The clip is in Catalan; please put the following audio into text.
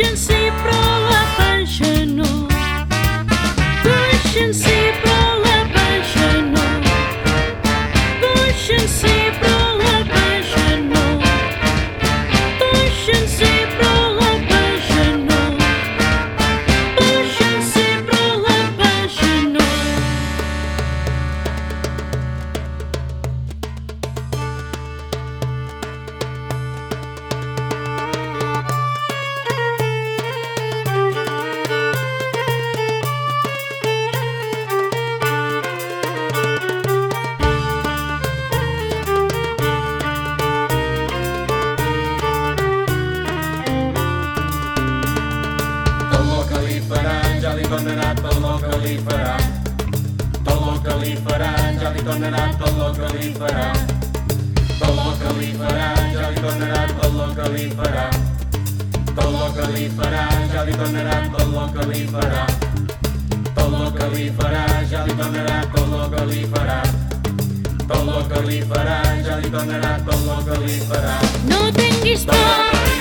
efficiency. Li faran ja li tornarà tot el que li farà. Tot el que li faran ja li tornarà tot el que li farà. Tot el que li faran ja li tornarà tot el que li farà. Tot el que li farà ja li tornarà tot el que li farà. Tot el que li farà ja li tornarà tot el que li farà. No tinguis por,